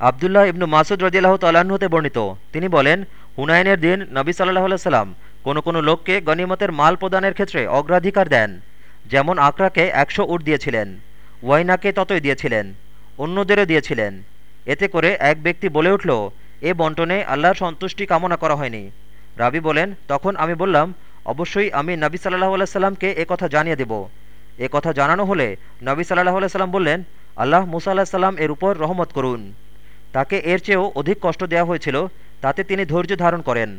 আবদুল্লাহ ইবনু মাসুদ তাল্লাহ্ন হতে বর্ণিত। তিনি বলেন হুনায়নের দিন নবী সাল্লাহ সাল্লাম কোনো কোনো লোককে গনিমতের মাল প্রদানের ক্ষেত্রে অগ্রাধিকার দেন, যেমন আকরাকে একশো উট দিয়েছিলেন, ওয়াইনাকে ততই দিয়েছিলেন, অন্যদেরও দিয়েছিলেন। এতে করে এক ব্যক্তি বলে উঠল, এ বন্টনে আল্লাহর সন্তুষ্টি কামনা করা হয়নি। রাবি বলেন, তখন আমি বললাম, অবশ্যই আমি নবী সাল্লাহ সাল্লামকে এ কথা জানিয়ে দেব। এ কথা জানানো হলে নবী সাল্লাহ সাল্লাম বললেন, আল্লাহ মুসা আল্লাহ সাল্লাম এর উপর রহমত করুন। তাকে এর চেয়েও অধিক কষ্ট দেওয়া হয়েছিল তাতে তিনি ধৈর্য ধারণ করেন।